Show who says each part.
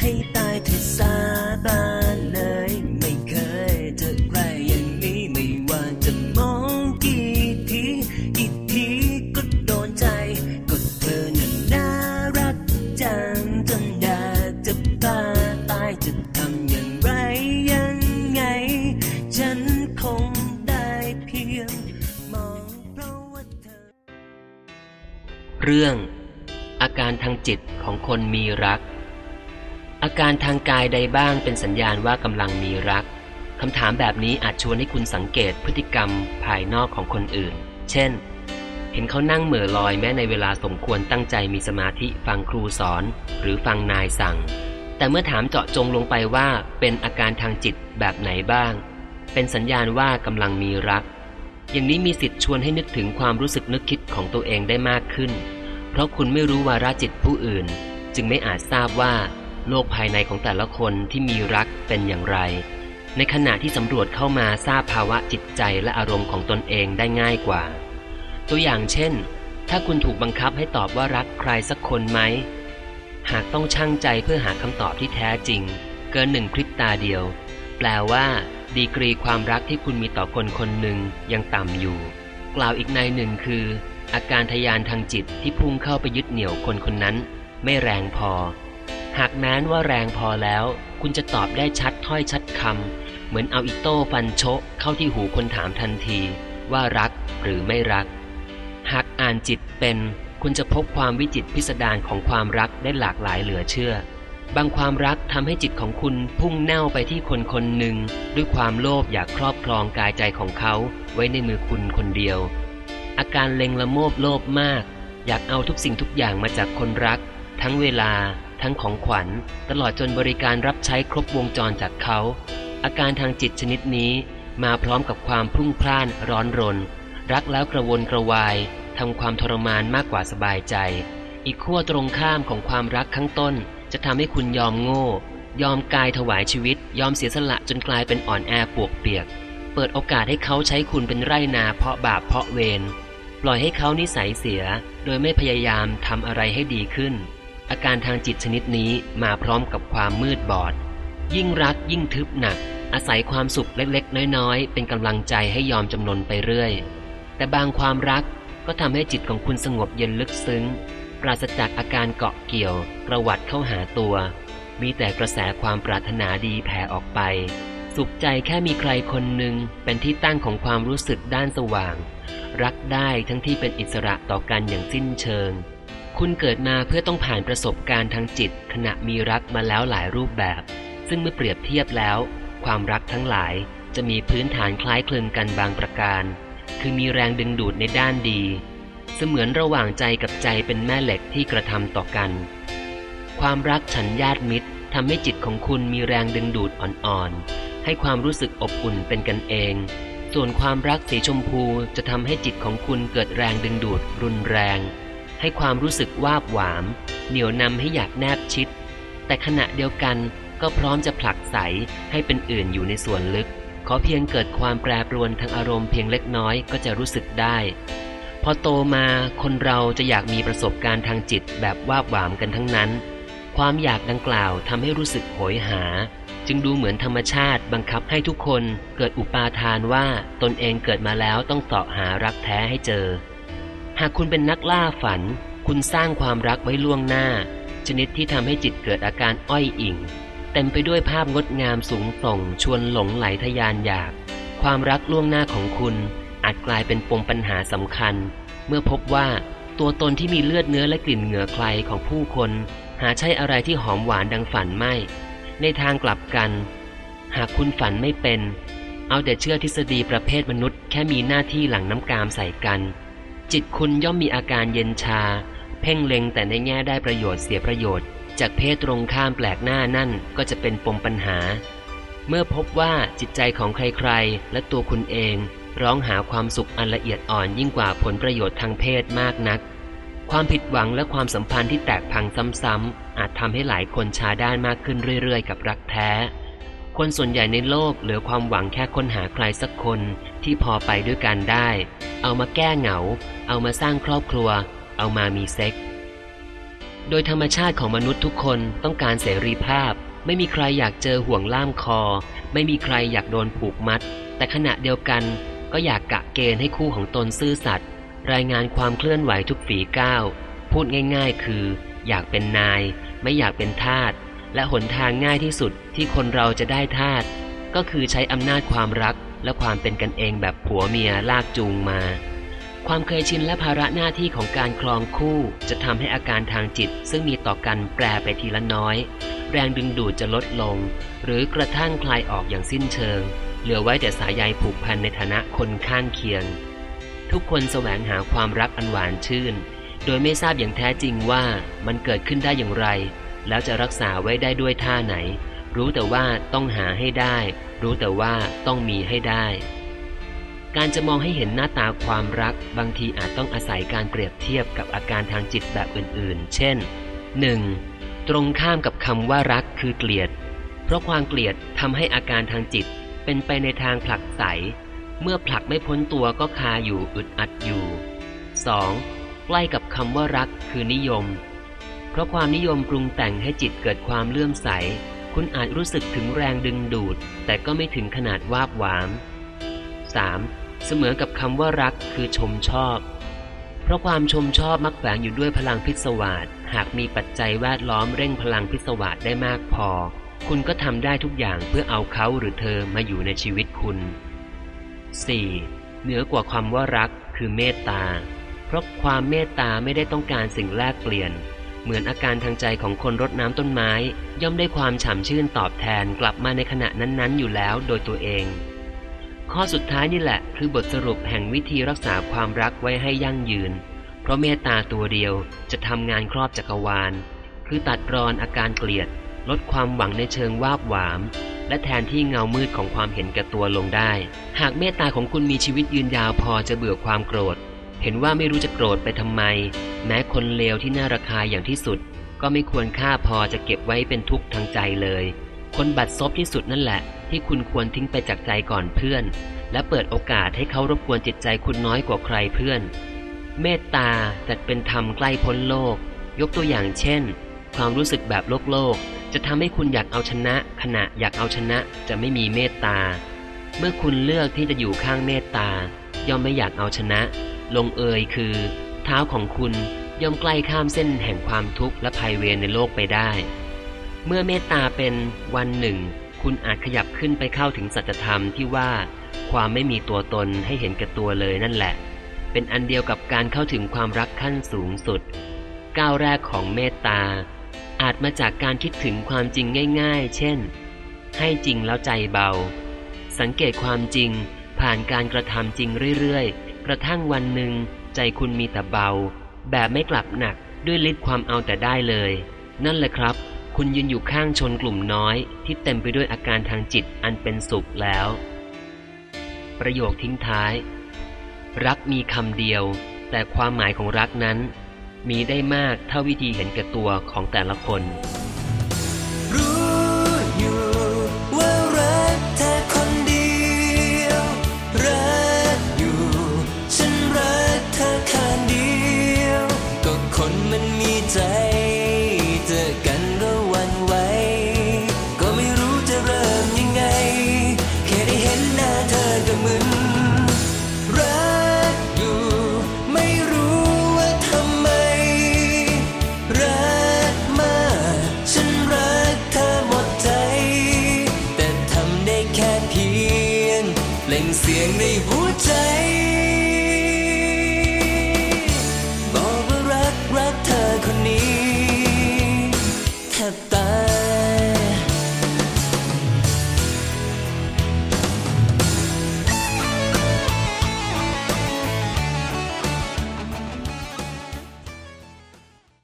Speaker 1: ให้ตายที่สาบานเลย ไม่เคยเจอใครอย่างนี้ไม่ว่าจะมองกี่ทีกี่ทีก็โดนใจ ก็เธอนั้นน่ารักจังจนอยากจะพาตายจะทำอย่างไรยังไง ฉันคงได้เพียงมองเพราะว่าเธอ
Speaker 2: เรื่อง อาการทางจิตของคนมีรัก อาการทางกายใดบ้างเป็นสัญญาณว่ากำลังมีรักคำถามแบบนี้อาจชวนให้คุณสังเกตพฤติกรรมภายนอกของคนอื่น เช่น เห็นเขานั่งเหม่อลอยแม้ในเวลาสมควรตั้งใจมีสมาธิฟังครูสอน หรือฟังนายสั่ง แต่เมื่อถามเจาะจงลงไปว่าเป็นอาการทางจิตแบบไหนบ้าง เป็นสัญญาณว่ากำลังมีรัก อย่างนี้มีสิทธิ์ชวนให้นึกถึงความรู้สึกนึกคิดของตัวเองได้มากขึ้น เพราะคุณไม่รู้วาระจิตผู้อื่น จึงไม่อาจทราบว่า โลกภายในของแต่ละคนที่มีรักเป็นอย่างไร ในขณะที่สำรวจเข้ามาทราบภาวะจิตใจและอารมณ์ของตนเองได้ง่ายกว่า ตัวอย่างเช่น ถ้าคุณถูกบังคับให้ตอบว่ารักใครสักคนไหม หากต้องชั่งใจเพื่อหาคำตอบที่แท้จริง เกินหนึ่งพริบตาเดียว แปลว่า ดีกรีความรักที่คุณมีต่อคนคนหนึ่งยังต่ำอยู่ กล่าวอีกในหนึ่งคือ อาการทยานทางจิตที่พุ่งเข้าไปยึดเหนี่ยวคนคนนั้น ไม่แรงพอ หากแม้นว่าแรงพอแล้ว คุณจะตอบได้ชัดถ้อยชัดคำเหมือนเอาอิโต้ฟันโชะเข้าที่หูคนถามทันที ว่ารักหรือไม่รัก หากอ่านจิตเป็นคุณจะพบความวิจิตพิสดารของความรักได้หลากหลายเหลือเชื่อ บางความรักทำให้จิตของคุณพุ่งแน่วไปที่คนคนหนึ่ง ด้วยความโลภอยากครอบครองกายใจของเขาไว้ในมือคุณคนเดียว อาการเล็งละโมบโลภมาก อยากเอาทุกสิ่งทุกอย่างมาจากคนรัก ทั้งเวลา ทั้งของขวัญ ตลอดจนบริการรับใช้ครบวงจรจากเขา อาการทางจิตชนิดนี้มาพร้อมกับความพรุ่งพล่านร้อนรน รักแล้วกระวนกระวายทำความทรมานมากกว่าสบายใจ อีกขั้วตรงข้ามของความรักข้างต้น จะทำให้คุณยอมโง่ ยอมกายถวายชีวิต ยอมเสียสละจนกลายเป็นอ่อนแอปวกเปียก เปิดโอกาสให้เขาใช้คุณเป็นไร่นาเพาะบาปเพาะเวร ปล่อยให้เขานิสัยเสีย โดยไม่พยายามทำอะไรให้ดีขึ้น อาการทางจิตชนิดนี้มาพร้อมกับความมืดบอด ยิ่งรักยิ่งทึบหนัก อาศัยความสุขเล็กๆ น้อยๆ เป็นกำลังใจให้ยอมจำนนไปเรื่อย แต่บางความรักก็ทำให้จิตของคุณสงบเย็นลึกซึ้ง ปราศจากอาการเกาะเกี่ยวประวัติเข้าหาตัว มีแต่กระแสความปรารถนาดีแผ่ออกไป สุขใจแค่มีใครคนหนึ่งเป็นที่ตั้งของความรู้สึกด้านสว่าง รักได้ทั้งที่เป็นอิสระต่อกันอย่างสิ้นเชิง คุณเกิดมาเพื่อต้องผ่านประสบการณ์ทางจิต ขณะมีรักมาแล้วหลายรูปแบบ ซึ่งเมื่อเปรียบเทียบแล้ว ความรักทั้งหลายจะมีพื้นฐานคล้ายคลึงกันบางประการ คือมีแรงดึงดูดในด้านดี เสมือนระหว่างใจกับใจเป็นแม่เหล็กที่กระทำต่อกัน ความรักฉันญาติมิตรทำให้จิตของคุณมีแรงดึงดูดอ่อนๆ ให้ความรู้สึกอบอุ่นเป็นกันเอง ส่วนความรักสีชมพูจะทำให้จิตของคุณเกิดแรงดึงดูดรุนแรง ให้ความรู้สึกวาบหวาม เหนียวนำให้อยากแนบชิด แต่ขณะเดียวกันก็พร้อมจะผลักใสให้เป็นอื่นอยู่ในส่วนลึก ขอเพียงเกิดความแปรปรวนทางอารมณ์เพียงเล็กน้อยก็จะรู้สึกได้ พอโตมาคนเราจะอยากมีประสบการณ์ทางจิตแบบวาบหวามกันทั้งนั้น ความอยากดังกล่าวทำให้รู้สึกโหยหา จึงดูเหมือนธรรมชาติบังคับให้ทุกคนเกิดอุปาทานว่าตนเองเกิดมาแล้วต้องเสาะหารักแท้ให้เจอ หากคุณเป็นนักล่าฝัน คุณสร้างความรักไว้ล่วงหน้า ชนิดที่ทำให้จิตเกิดอาการอ้อยอิ่ง เต็มไปด้วยภาพงดงามสูงส่ง ชวนหลงไหลทะยานอยาก ความรักล่วงหน้าของคุณ อาจกลายเป็นปมปัญหาสำคัญ เมื่อพบว่าตัวตนที่มีเลือดเนื้อและกลิ่นเหงื่อใครของผู้คน หาใช่อะไรที่หอมหวานดังฝันไม่ ในทางกลับกัน หากคุณฝันไม่เป็น เอาแต่เชื่อทฤษฎีประเภทมนุษย์แค่มีหน้าที่หลังน้ำกามใส่กัน จิตคุณย่อมมีอาการเย็นชา เพ่งเล็งแต่ในแง่ได้ประโยชน์เสียประโยชน์ จากเพศตรงข้ามแปลกหน้านั่นก็จะเป็นปมปัญหา เมื่อพบว่าจิตใจของใครๆ และตัวคุณเอง ร้องหาความสุขอันละเอียดอ่อนยิ่งกว่าผลประโยชน์ทางเพศมากนัก ความผิดหวังและความสัมพันธ์ที่แตกพังซ้ำๆอาจทำให้หลายคนชาด้านมากขึ้นเรื่อยๆ กับรักแท้ คนส่วนใหญ่ในโลกเหลือความหวังแค่ค้นหาใครสักคนที่พอไปด้วยกันได้ เอามาแก้เหงา เอามาสร้างครอบครัว เอามามีเซ็ก โดยธรรมชาติของมนุษย์ทุกคนต้องการเสรีภาพ ไม่มีใครอยากเจอห่วงล่ามคอ ไม่มีใครอยากโดนผูกมัด แต่ขณะเดียวกันก็อยากกะเกณฑ์ให้คู่ของตนซื่อสัตย์รายงานความเคลื่อนไหวทุกฝีก้าว พูดง่าย ๆ คือ อยากเป็นนาย ไม่อยากเป็นทาส และหนทางง่ายที่สุดที่คนเราจะได้ทาสก็คือใช้อำนาจความรักและความเป็นกันเองแบบผัวเมียลากจูงมา ความเคยชินและภาระหน้าที่ของการคลองคู่ จะทำให้อาการทางจิต ซึ่งมีต่อกันแปรไปทีละน้อย แรงดึงดูดจะลดลง หรือกระทั่งคลายออกอย่างสิ้นเชิง เหลือไว้แต่สายใยผูกพันในฐานะคนข้างเคียง ทุกคนแสวงหาความรักอันหวานชื่น โดยไม่ทราบอย่างแท้จริงว่ามันเกิดขึ้นได้อย่างไร แล้วจะรักษาไว้ได้ด้วยท่าไหน รู้แต่ว่าต้องหาให้ได้ รู้แต่ว่าต้องมีให้ได้ การจะมองให้เห็นหน้าตาความรัก บางทีอาจต้องอาศัยการเปรียบเทียบกับอาการทางจิตแบบอื่น ๆ เช่น 1. ตรงข้ามกับคำว่ารักคือเกลียด เพราะความเกลียดทำให้อาการทางจิต เป็นไปในทางผลักไสเมื่อผลักไม่พ้นตัวก็คาอยู่อึดอัดอยู่ 2. ใกล้กับคำว่ารักคือนิยม เพราะความนิยมปรุงแต่งให้จิตเกิดความเลื่อมใส คุณอาจรู้สึกถึงแรงดึงดูด แต่ก็ไม่ถึงขนาดวาบหวาม 3. เสมอกับคำว่ารักคือชมชอบ เพราะความชมชอบมักแฝงอยู่ด้วยพลังพิศวาสหากมีปัจจัยแวดล้อมเร่งพลังพิศวาสได้มากพอ คุณก็ทำได้ทุกอย่างเพื่อเอาเขาหรือเธอมาอยู่ในชีวิตคุณ 4. เหนือกว่าความว่ารักคือเมตตา เพราะความเมตตาไม่ได้ต้องการสิ่งแลกเปลี่ยน เหมือนอาการทางใจของคนรดน้ำต้นไม้ ย่อมได้ความฉ่ำชื่นตอบแทนกลับมาในขณะนั้นๆ อยู่แล้วโดยตัวเอง ข้อสุดท้ายนี่แหละ คือบทสรุปแห่งวิธีรักษาความรักไว้ให้ยั่งยืน เพราะเมตตาตัวเดียวจะทำงานครอบจักรวาล คือตัดรอนอาการเกลียด ลดความหวังในเชิงวาบหวาม และแทนที่เงามืดของความเห็นแก่ตัวลงได้ หากเมตตาของคุณมีชีวิตยืนยาวพอจะเบื่อความโกรธ เห็นว่าไม่รู้จะโกรธไปทำไม แม้คนเลวที่น่าระคายอย่างที่สุด ก็ไม่ควรค่าพอจะเก็บไว้เป็นทุกข์ทางใจเลย คนบัดซบที่สุดนั่นแหละ ที่คุณควรทิ้งไปจากใจก่อนเพื่อน และเปิดโอกาสให้เขารบกวนจิตใจคุณน้อยกว่าใครเพื่อน เมตตาจัดเป็นธรรมใกล้พ้นโลก ยกตัวอย่างเช่น ความรู้สึกแบบโลกโลก จะทำให้คุณอยากเอาชนะ ขณะอยากเอาชนะจะไม่มีเมตตา เมื่อคุณเลือกที่จะอยู่ข้างเมตตาย่อมไม่อยากเอาชนะ ลงเอยคือ เท้าของคุณย่อมใกล้ข้ามเส้นแห่งความทุกข์และภัยเวรในโลกไปได้ เมื่อเมตตาเป็นวันหนึ่ง คุณอาจขยับขึ้นไปเข้าถึงสัจธรรมที่ว่า ความไม่มีตัวตนให้เห็นแก่ตัวเลยนั่นแหละ เป็นอันเดียวกับการเข้าถึงความรักขั้นสูงสุด ก้าวแรกของเมตตา อาจมาจากการคิดถึงความจริงง่าย ๆ เช่น ให้จริงแล้วใจเบา สังเกตความจริงผ่านการกระทำจริงเรื่อยๆ กระทั่งวันหนึ่ง ใจคุณมีแต่เบา แบบไม่กลับหนักด้วยฤทธิ์ความเอาแต่ได้เลย นั่นแหละครับ คุณยืนอยู่ข้างชนกลุ่มน้อย ที่เต็มไปด้วยอาการทางจิตอันเป็นสุขแล้ว ประโยคทิ้งท้าย รักมีคำเดียว แต่ความหมายของรักนั้น มีได้มากเท่าวิธีเห็นแก่ตัวของแต่ละคน